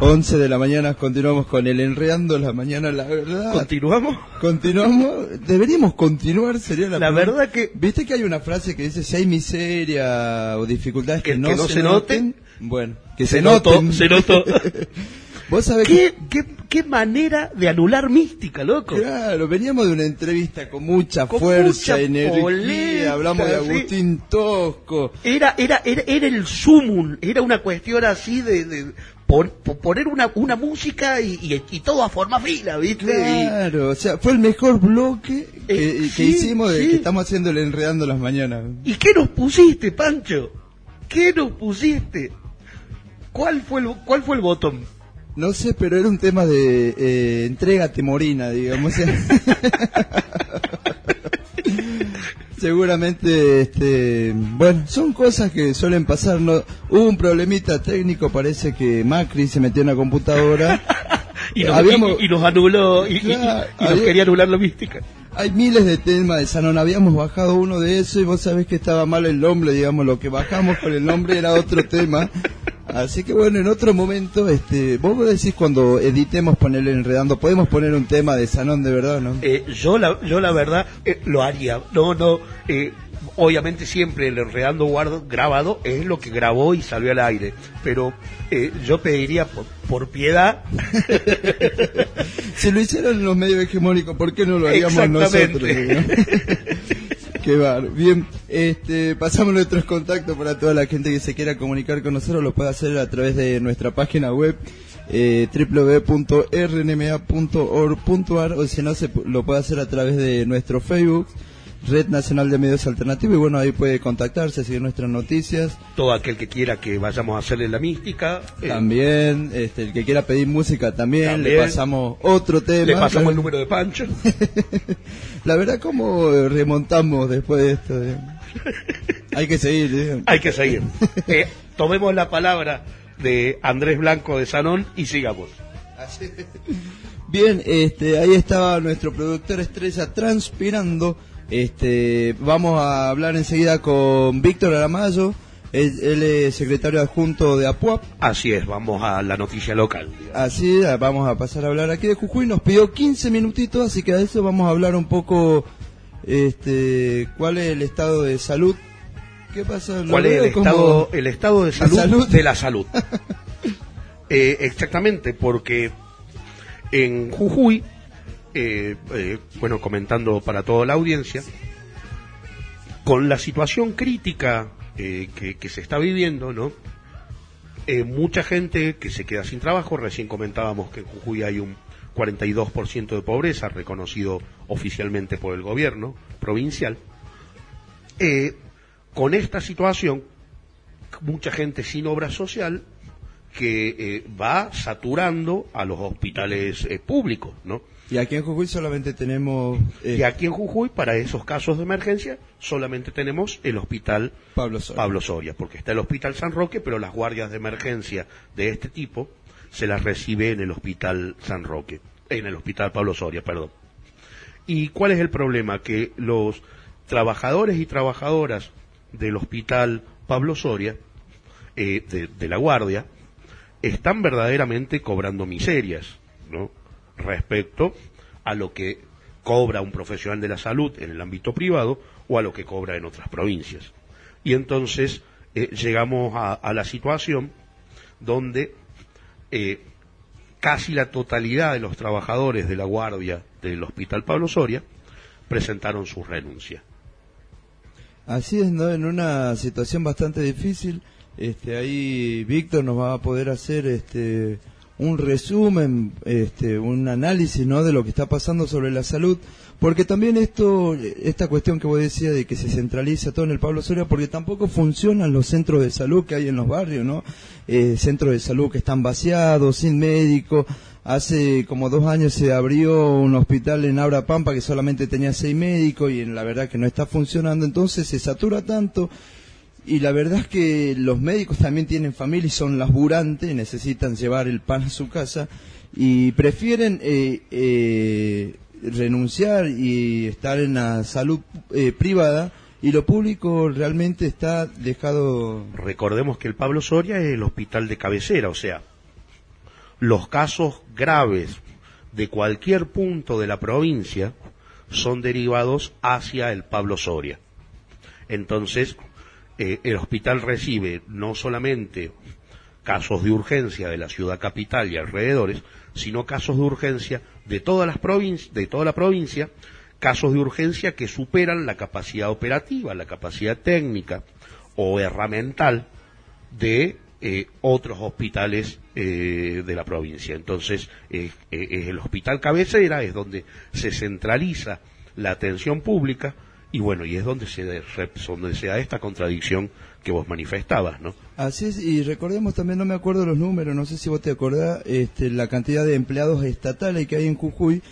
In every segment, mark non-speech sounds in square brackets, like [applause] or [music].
11 de la mañana, continuamos con el Enredando la Mañana, la verdad. ¿Continuamos? Continuamos, deberíamos continuar, sería la verdad que... ¿Viste que hay una frase que dice, si hay miseria o dificultades que, no, que se, noten? Bueno, que se, noten. Se notó. [laughs] Vos sabés ¿Qué, qué, qué manera de anular mística, loco. claro, veníamos de una entrevista con mucha Con fuerza, mucha energía, polenta, hablamos de. Agustín Tosco. Era, era, era, era el sumum, era una cuestión así de, de pon- po- poner una, una música y, y, y todo a forma fila, ¿viste? Claro, o sea, fue el mejor bloque que, Eh, que sí, hicimos de sí. que estamos haciendo el Enredando las Mañanas. ¿Y, ¿Y qué nos pusiste, Pancho? ¿Qué nos pusiste? ¿Cuál fue el, cuál fue el botón? No sé, pero era un tema de eh, entrega temorina, digamos. [laughs] Seguramente, este, bueno, son cosas que suelen pasar. No, hubo un problemita técnico, parece que Macri se metió en la computadora. [laughs] Y nos, Habíamos- y- y nos anuló, y, Claro, nos había- quería anular la mística. Hay miles de temas de habíamos bajado uno de eso y vos sabés que estaba mal el nombre, digamos, lo que bajamos con el nombre era otro tema. Así que bueno, en otro momento, este, vos decís cuando editemos ponerle enredando, podemos poner un tema de Sanón de verdad, ¿no? Eh, yo la yo la verdad eh, lo haría no no eh, obviamente siempre el enredando guardo grabado es lo que grabó y salió al aire pero eh, yo pediría por, por piedad [laughs] Si lo hicieron los medios hegemónicos, ¿por qué no lo haríamos nosotros? ¿no? [laughs] Bien, este, pasamos nuestros contactos para toda la gente que se quiera comunicar con nosotros, lo puede hacer a través de nuestra página web eh, www.rnma.org.ar o si no, se, lo puede hacer a través de nuestro Facebook, Red Nacional de Medios Alternativos, y bueno, ahí puede contactarse, seguir nuestras noticias. todo aquel que quiera que vayamos a hacerle la mística eh, También, este, el que quiera pedir música también, le También. pasamos otro tema. le pasamos el número de Pancho [laughs] La verdad, ¿cómo remontamos después de esto? eh? Hay que seguir. eh. hay que seguir [laughs] Eh, tomemos la palabra de Andrés Blanco de Sanón y sigamos Bien, este, ahí estaba nuestro productor estrella transpirando. Este, vamos a hablar enseguida con Víctor Aramayo. Él, él es secretario adjunto de APUAP. así es vamos a la noticia local Así, ah, vamos a pasar a hablar aquí de Jujuy. Nos pidió 15 minutitos, así que a eso vamos a hablar un poco, este, cuál es el estado de salud. ¿Qué pasa? ¿Cuál es el como- estado, el estado de salud, salud. de la salud? [laughs] Eh, exactamente, porque en Jujuy, eh, eh, bueno, comentando para toda la audiencia, con la situación crítica eh, que, que se está viviendo, ¿no? Mucha gente que se queda sin trabajo, recién comentábamos que en Jujuy hay un 42% de pobreza reconocido oficialmente por el gobierno provincial. Con esta situación, mucha gente sin obra social que va saturando a los hospitales públicos, ¿no? Y aquí en Jujuy solamente tenemos eh, Y aquí en Jujuy, para esos casos de emergencia, solamente tenemos el hospital Pablo Soria. Pablo Soria, porque está el hospital San Roque, pero las guardias de emergencia de este tipo se las recibe en el hospital San Roque, en el hospital Pablo Soria, perdón. ¿Y cuál es el problema? Que los trabajadores y trabajadoras del hospital Pablo Soria, eh, de, de la guardia, están verdaderamente cobrando miserias. Respecto a lo que cobra un profesional de la salud en el ámbito privado o a lo que cobra en otras provincias. Y entonces eh, llegamos a, la situación donde eh, casi la totalidad de los trabajadores de la guardia del Hospital Pablo Soria presentaron su renuncia. Así es, ¿no? En una situación bastante difícil, este, ahí Víctor nos va a poder hacer este, un resumen, este, un análisis, ¿no? De lo que está pasando sobre la salud, porque también esto, esta cuestión que vos decías de que se centraliza todo en el Pablo Soria, porque tampoco funcionan los centros de salud que hay en los barrios, ¿no? Eh, centros de salud que están vaciados, sin médico. Hace como dos años se abrió un hospital en Abra Pampa que solamente tenía seis médicos y la verdad que no está funcionando, entonces se satura tanto y la verdad es que los médicos también tienen familia y son laburantes, necesitan llevar el pan a su casa y prefieren eh, eh, renunciar y estar en la salud eh, privada y lo público realmente está dejado. Recordemos que el Pablo Soria es el hospital de cabecera, o sea, los casos graves de cualquier punto de la provincia son derivados hacia el Pablo Soria. Entonces, eh, el hospital recibe no solamente casos de urgencia de la ciudad capital y alrededores, sino casos de urgencia de todas las provincias, de toda la provincia, casos de urgencia que superan la capacidad operativa, la capacidad técnica o herramental de eh, otros hospitales eh, de la provincia. Entonces, el hospital cabecera es donde se centraliza la atención pública y bueno, y es donde se, donde se da esta contradicción que vos manifestabas, ¿no? Así es, y recordemos también, no me acuerdo los números, no sé si vos te acordás, este, la cantidad de empleados estatales que hay en Jujuy.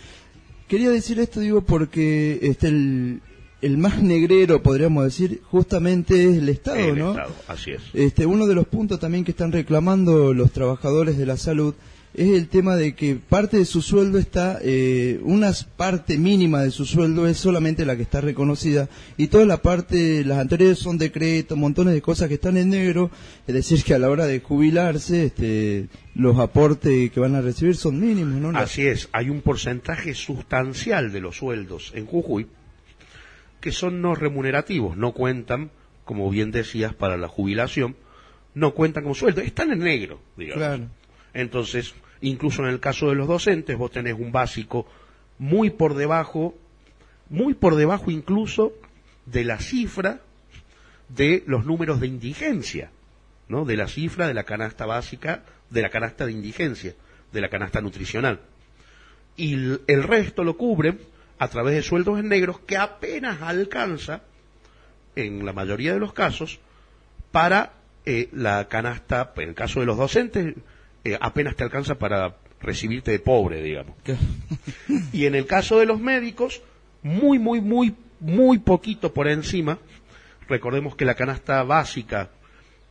Quería decir esto, digo, porque este, el, el más negrero, podríamos decir, justamente es el Estado, el ¿no? Estado, así es. Este, uno de los puntos también que están reclamando los trabajadores de la salud es el tema de que parte de su sueldo está, eh, una parte mínima de su sueldo es solamente la que está reconocida y toda la parte, las anteriores son decretos, montones de cosas que están en negro, es decir, que a la hora de jubilarse, este, los aportes que van a recibir son mínimos, ¿no? Así es, hay un porcentaje sustancial de los sueldos en Jujuy que son no remunerativos, no cuentan, como bien decías, para la jubilación, no cuentan como sueldo, están en negro, digamos. Claro. Entonces, Incluso en el caso de los docentes, vos tenés un básico muy por debajo, muy por debajo incluso de la cifra de los números de indigencia, ¿no? De la cifra de la canasta básica, de la canasta de indigencia, de la canasta nutricional. Y el resto lo cubren a través de sueldos en negros que apenas alcanza, en la mayoría de los casos, para eh, la canasta, en el caso de los docentes, eh, apenas te alcanza para recibirte de pobre, digamos. [laughs] y en el caso de los médicos, muy, muy, muy, muy poquito por encima. Recordemos que la canasta básica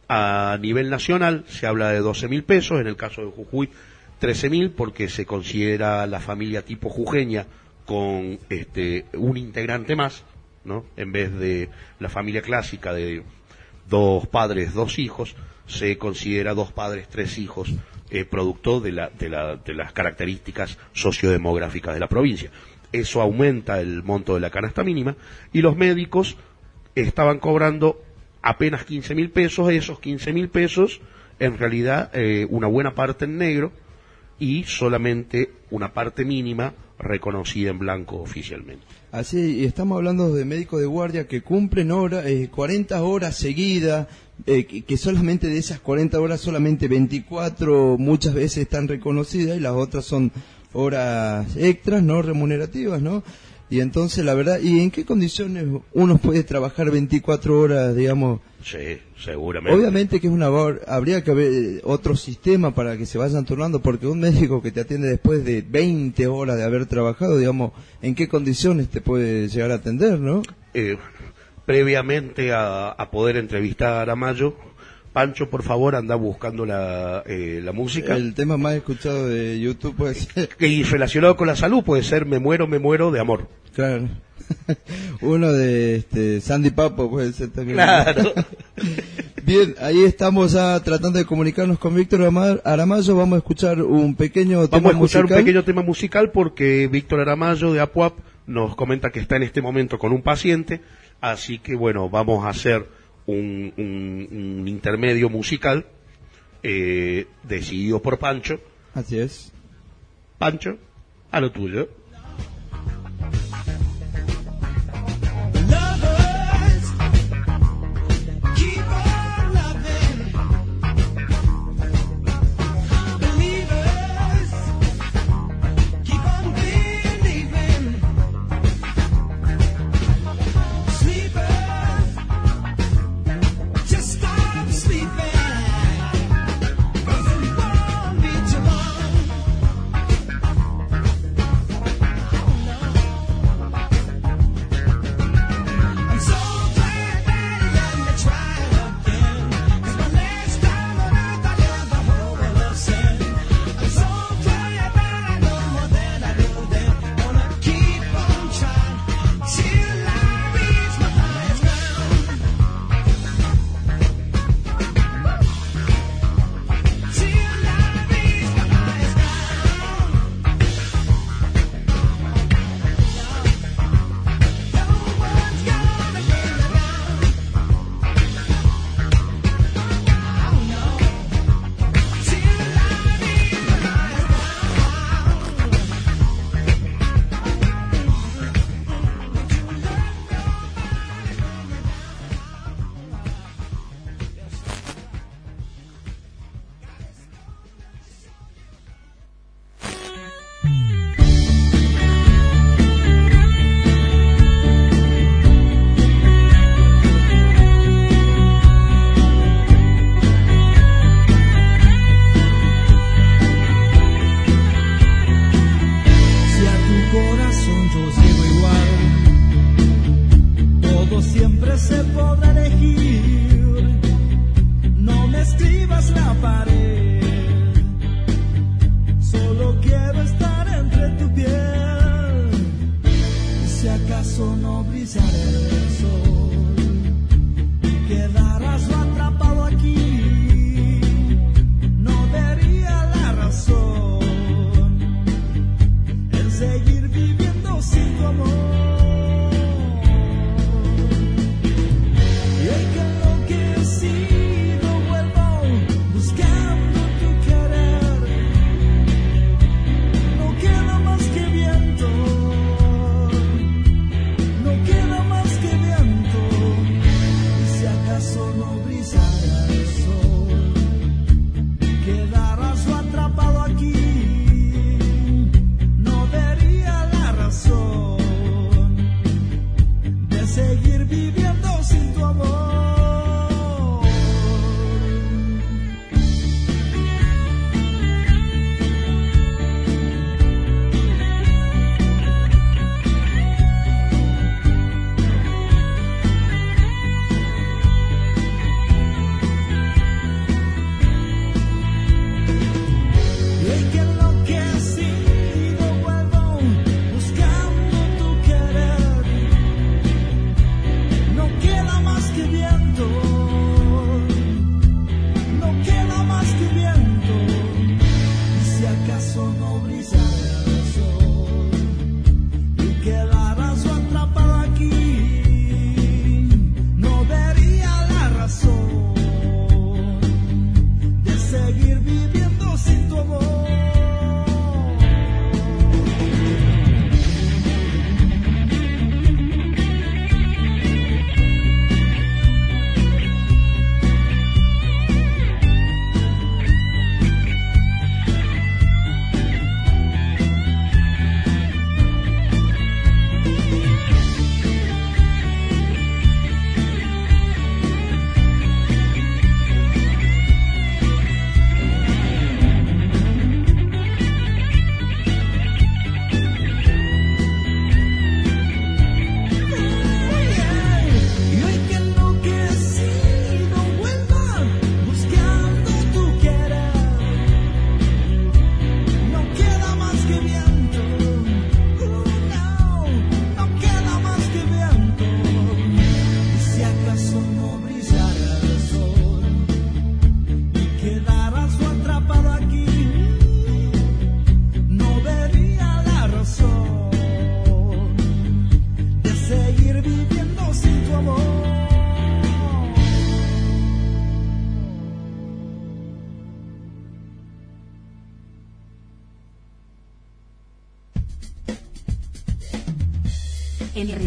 a nivel nacional se habla de 12 mil pesos, en el caso de Jujuy 13 mil porque se considera la familia tipo jujeña con este, un integrante más, ¿no? En vez de la familia clásica de dos padres, dos hijos, se considera dos padres, tres hijos eh, producto de, la, de, la, de las características sociodemográficas de la provincia. Eso aumenta el monto de la canasta mínima y los médicos estaban cobrando apenas 15 mil pesos, esos 15 mil pesos, en realidad eh, una buena parte en negro y solamente una parte mínima reconocida en blanco oficialmente. Así, y estamos hablando de médicos de guardia que cumplen hora, eh, 40 horas seguidas, eh, que, solamente de esas 40 horas, solamente 24 muchas veces están reconocidas y las otras son horas extras, no remunerativas, ¿no? Y entonces, la verdad, ¿y en qué condiciones uno puede trabajar 24 horas, digamos? Sí, seguramente. Obviamente que es una habría que haber otro sistema para que se vayan turnando, porque un médico que te atiende después de 20 horas de haber trabajado, digamos, ¿en qué condiciones te puede llegar a atender, no? Eh, previamente a, poder entrevistar a Aramayo, Pancho, por favor, anda buscando la, eh, la música. El tema más escuchado de YouTube puede ser. Y relacionado con la salud puede ser Me muero, me muero de amor. Claro. [laughs] Uno de este, Sandy Papo puede ser también. Claro. [laughs] Bien, ahí estamos tratando de comunicarnos con Víctor Aramayo. Vamos a escuchar un pequeño tema musical. Vamos a escuchar un pequeño tema musical porque Víctor Aramayo de Apuap nos comenta que está en este momento con un paciente Así que bueno, vamos a hacer un, intermedio musical eh, decidido por Pancho. Así es. Pancho, a lo tuyo. Suzanne.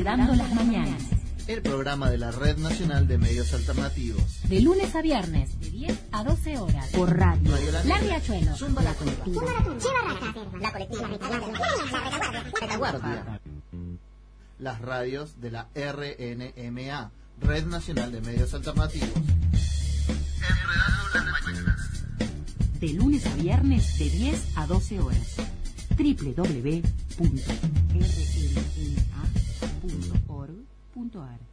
Enredando las mañanas. El programa de la Red Nacional de Medios Alternativos. De lunes a viernes, de 10 a 12 horas. Por radio. La Riachuelo. Zumba la colectiva. La colectiva. La retaguardia. Las radios de la RNMA, Red Nacional de Medios Alternativos. Enredando las mañanas. De lunes a viernes, de 10 a 12 horas. www.rnma.org.ar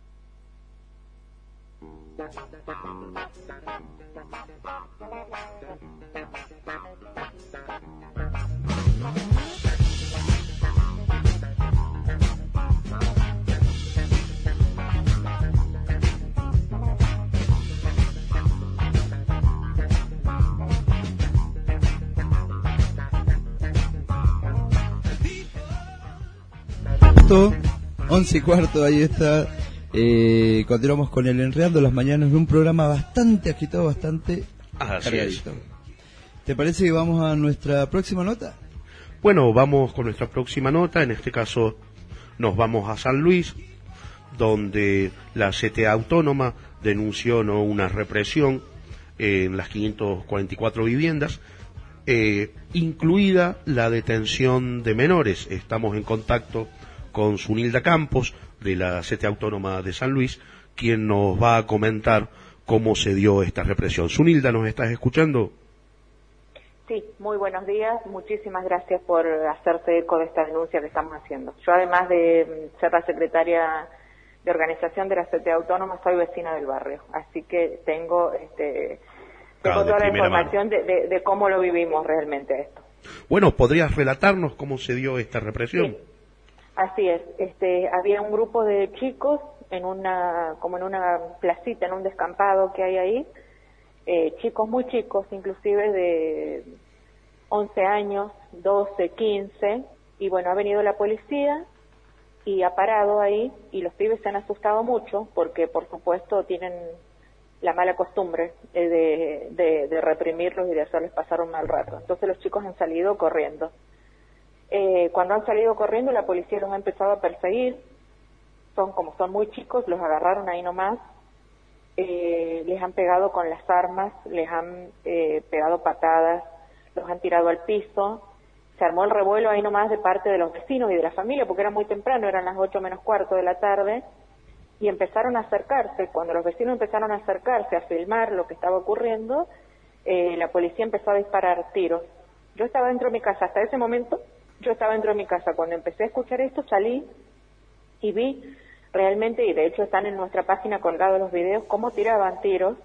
cuarto, 11 y cuarto, ahí está. Eh, continuamos con el Enredando las Mañanas, un programa bastante agitado, bastante cargadito. ¿Te parece que vamos a nuestra próxima nota? Bueno, vamos con nuestra próxima nota. En este caso nos vamos a San Luis, donde la CTA Autónoma denunció ¿no? una represión en las 544 viviendas, eh, incluida la detención de menores. Estamos en contacto con Sunilda Campos, de la CTA Autónoma de San Luis, quien nos va a comentar cómo se dio esta represión. Sunilda, ¿nos estás escuchando? Sí, muy buenos días. Muchísimas gracias por hacerse eco de esta denuncia que estamos haciendo. Yo, además de mm, ser la secretaria de organización de la CTA Autónoma, soy vecina del barrio. Así que tengo, este, Claro, tengo de toda la información de, de- de cómo lo vivimos realmente esto. Bueno, ¿podrías relatarnos cómo se dio esta represión? Sí. Así es, este, había un grupo de chicos en una, como en una placita, en un descampado que hay ahí, eh, chicos muy chicos, inclusive de 11 años, 12, 15, y bueno, ha venido la policía y ha parado ahí y los pibes se han asustado mucho porque por supuesto tienen la mala costumbre eh, de, de, de reprimirlos y de hacerles pasar un mal rato. Entonces los chicos han salido corriendo. Eh, cuando han salido corriendo la policía los ha empezado a perseguir, son como son muy chicos, los agarraron ahí nomás, eh, les han pegado con las armas, les han eh, pegado patadas, los han tirado al piso, se armó el revuelo ahí nomás de parte de los vecinos y de la familia, porque era muy temprano, eran las ocho menos cuarto de la tarde, y empezaron a acercarse. Cuando los vecinos empezaron a acercarse a filmar lo que estaba ocurriendo, eh, la policía empezó a disparar tiros. Yo estaba dentro de mi casa, hasta ese momento yo estaba dentro de mi casa. Cuando empecé a escuchar esto, salí y vi realmente, y de hecho están en nuestra página colgados los videos, cómo tiraban tiros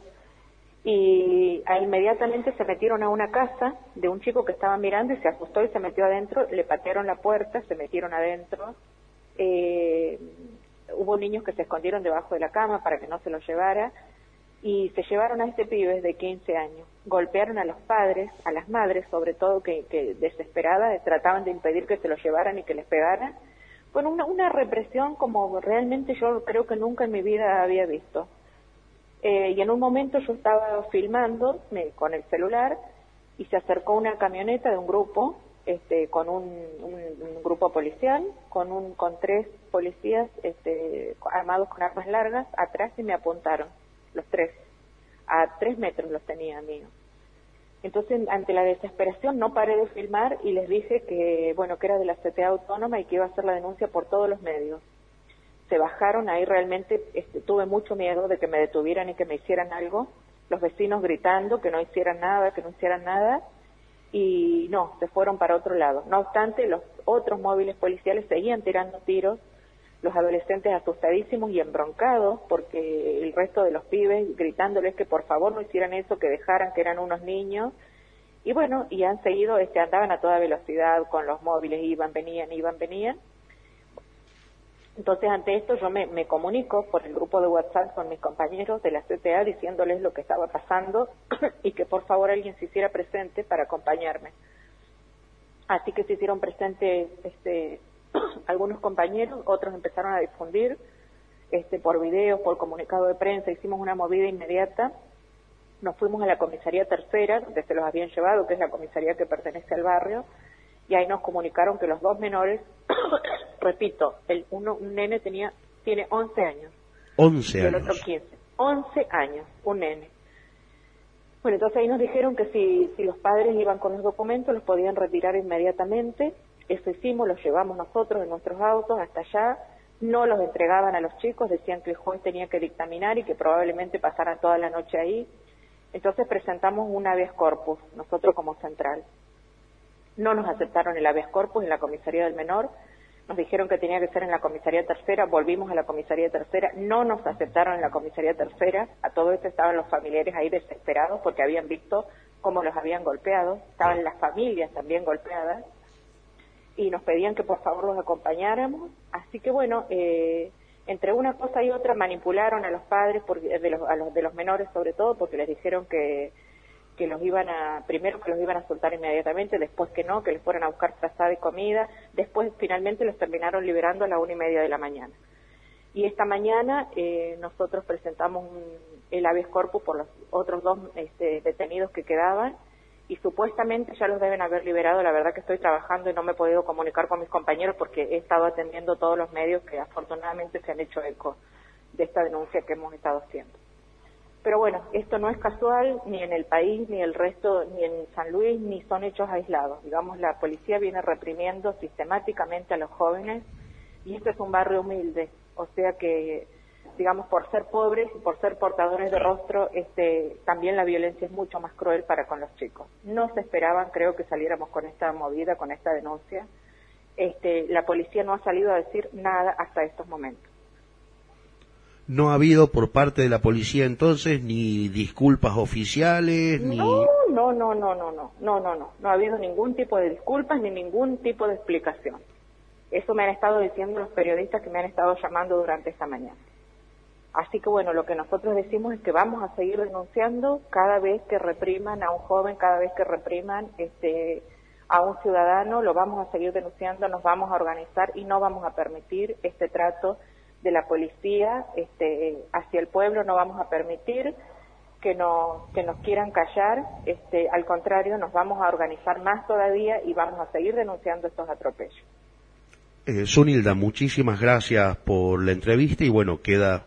y inmediatamente se metieron a una casa de un chico que estaba mirando y se asustó y se metió adentro, le patearon la puerta, se metieron adentro. Eh, hubo niños que se escondieron debajo de la cama para que no se los llevara y se llevaron a este pibe de 15 años. Golpearon a los padres, a las madres sobre todo, que, que desesperadas trataban de impedir que se los llevaran y que les pegaran. Bueno, una, una represión como realmente yo creo que nunca en mi vida había visto. Eh, y en un momento yo estaba filmando con el celular y se acercó una camioneta de un grupo, este, con un, un- un grupo policial, con un, con tres policías, este, armados con armas largas, atrás y me apuntaron, los tres. A tres metros los tenía míos. Entonces, ante la desesperación, no paré de filmar y les dije que, bueno, que era de la CTA autónoma y que iba a hacer la denuncia por todos los medios se bajaron, ahí realmente este, tuve mucho miedo de que me detuvieran y que me hicieran algo, los vecinos gritando que no hicieran nada, que no hicieran nada, y no, se fueron para otro lado. No obstante, los otros móviles policiales seguían tirando tiros, los adolescentes asustadísimos y embroncados, porque el resto de los pibes gritándoles que por favor no hicieran eso, que dejaran que eran unos niños, y bueno, y han seguido, este, andaban a toda velocidad con los móviles, iban, venían, iban, venían, entonces, ante esto, yo me, me comunico por el grupo de WhatsApp con mis compañeros de la CTA diciéndoles lo que estaba pasando [clears throat] y que por favor alguien se hiciera presente para acompañarme. Así que se hicieron presentes este, [coughs] algunos compañeros, otros empezaron a difundir este, por video, por comunicado de prensa, hicimos una movida inmediata. Nos fuimos a la comisaría tercera, donde se los habían llevado, que es la comisaría que pertenece al barrio, y ahí nos comunicaron que los dos menores, [coughs] repito, el uno, un nene tenía, tiene 11 años 11 y el otro años. 15. 11 años, un nene. Bueno, entonces ahí nos dijeron que si, si los padres iban con los documentos los podían retirar inmediatamente. Eso hicimos, los llevamos nosotros en nuestros autos hasta allá. No los entregaban a los chicos, decían que el juez tenía que dictaminar y que probablemente pasaran toda la noche ahí. Entonces presentamos un habeas corpus, nosotros como central. No nos aceptaron el habeas corpus en la comisaría del menor, nos dijeron que tenía que ser en la comisaría tercera, volvimos a la comisaría tercera, no nos aceptaron en la comisaría tercera, a todo esto estaban los familiares ahí desesperados porque habían visto cómo los habían golpeado, estaban las familias también golpeadas y nos pedían que por favor los acompañáramos, así que bueno, eh, entre una cosa y otra manipularon a los padres, porque, de los, a los de los menores sobre todo, porque les dijeron que que los iban a, primero que los iban a soltar inmediatamente, después que no, que les fueran a buscar trazada y comida, después finalmente los terminaron liberando a la una y media de la mañana. Y esta mañana eh, nosotros presentamos un, el habeas corpus por los otros dos este, detenidos que quedaban y supuestamente ya los deben haber liberado. La verdad que estoy trabajando y no me he podido comunicar con mis compañeros porque he estado atendiendo todos los medios que afortunadamente se han hecho eco de esta denuncia que hemos estado haciendo. Pero bueno, esto no es casual ni en el país, ni el resto, ni en San Luis, ni son hechos aislados. Digamos, la policía viene reprimiendo sistemáticamente a los jóvenes y este es un barrio humilde, o sea que, digamos, por ser pobres y por ser portadores de rostro, este, también la violencia es mucho más cruel para con los chicos. No se esperaban, creo, que saliéramos con esta movida, con esta denuncia. Este, la policía no ha salido a decir nada hasta estos momentos. No ha habido por parte de la policía entonces ni disculpas oficiales, ni... No, no, no, no, no, no, no, no, no. No ha habido ningún tipo de disculpas ni ningún tipo de explicación. Eso me han estado diciendo los periodistas que me han estado llamando durante esta mañana. Así que bueno, lo que nosotros decimos es que vamos a seguir denunciando cada vez que repriman a un joven, cada vez que repriman este, a un ciudadano, lo vamos a seguir denunciando, nos vamos a organizar y no vamos a permitir este trato de la policía este, hacia el pueblo, no vamos a permitir que, no, que nos quieran callar, este, al contrario, nos vamos a organizar más todavía y vamos a seguir denunciando estos atropellos. Eh, Sunilda, muchísimas gracias por la entrevista y bueno, queda,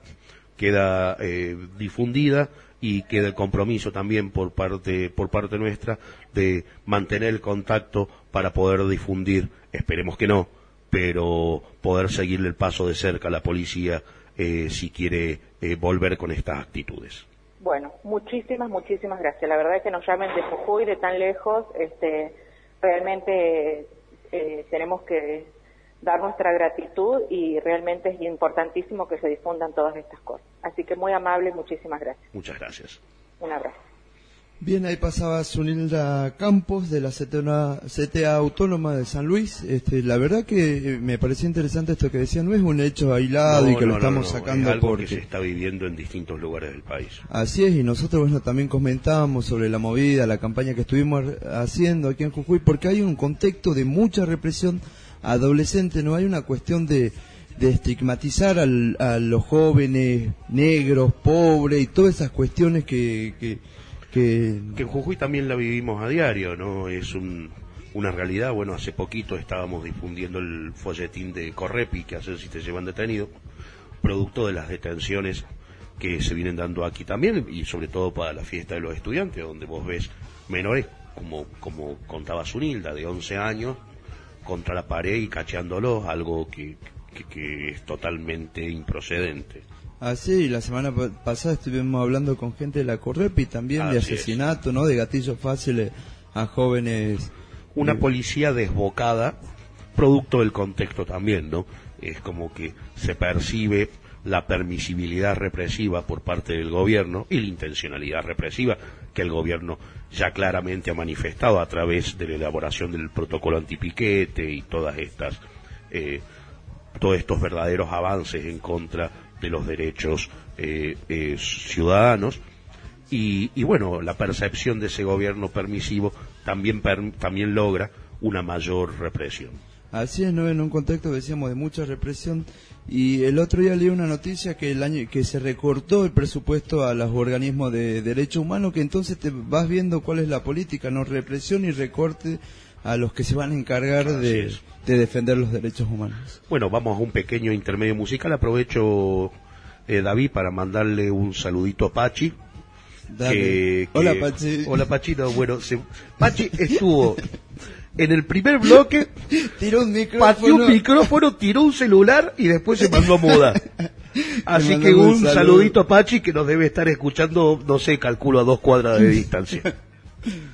queda eh, difundida y queda el compromiso también por parte, por parte nuestra de mantener el contacto para poder difundir, esperemos que no, pero poder seguirle el paso de cerca a la policía eh, si quiere eh, volver con estas actitudes. Bueno, muchísimas, muchísimas gracias. La verdad es que nos llamen de Jujuy, de tan lejos, este, realmente eh, tenemos que dar nuestra gratitud y realmente es importantísimo que se difundan todas estas cosas. Así que muy amable, muchísimas gracias. Muchas gracias. Un abrazo. Bien, ahí pasaba Sunilda Campos de la CTA, CTA Autónoma de San Luis. Este, la verdad que me pareció interesante esto que decía, no es un hecho aislado y que No, lo no, estamos no, no, sacando es algo porque... que se está viviendo en distintos lugares del país. Así es, y nosotros bueno, también comentábamos sobre la movida, la campaña que estuvimos haciendo aquí en Jujuy, porque hay un contexto de mucha represión adolescente, no hay una cuestión de, de estigmatizar al- a los jóvenes negros, pobres y todas esas cuestiones que... que, que en Jujuy también la vivimos a diario, ¿no? Es un- una realidad. Bueno, hace poquito estábamos difundiendo el folletín de Correpi, que hacen si te llevan detenido, producto de las detenciones que se vienen dando aquí también, y sobre todo para la fiesta de los estudiantes, donde vos ves menores, como, como contaba Sunilda, de 11 años, contra la pared y cacheándolos, algo que, que- que es totalmente improcedente. Así, y la semana pa- pasada estuvimos hablando con gente de la Correpi también de es. asesinato, ¿no? De gatillos fáciles a jóvenes. una policía desbocada, producto del contexto también, ¿no? Es como que se percibe la permisibilidad represiva por parte del gobierno y la intencionalidad represiva que el gobierno ya claramente ha manifestado a través de la elaboración del protocolo antipiquete y todas estas eh, todos estos verdaderos avances en contra de los derechos eh, eh, ciudadanos y, y bueno, la percepción de ese gobierno permisivo también, per- también logra una mayor represión. Así es, ¿no? En un contexto, decíamos, de mucha represión. Y el otro día leí una noticia que el año que se recortó el presupuesto a los organismos de derechos humanos, que entonces te vas viendo cuál es la política, no represión y recorte a los que se van a encargar Así de, es. de defender los derechos humanos. Bueno, vamos a un pequeño intermedio musical. Aprovecho, eh, David, para mandarle un saludito a Pachi. Dale. que- que- Hola, Pachi. Hola, Pachito. Bueno, se- Pachi estuvo [laughs] en el primer bloque, [laughs] Tiró un pateó un micrófono. micrófono, tiró un celular y después se mandó a mudar. [laughs] Así que un un saludo. saludito a Pachi que nos debe estar escuchando, no sé, calculo a dos cuadras de distancia. [laughs]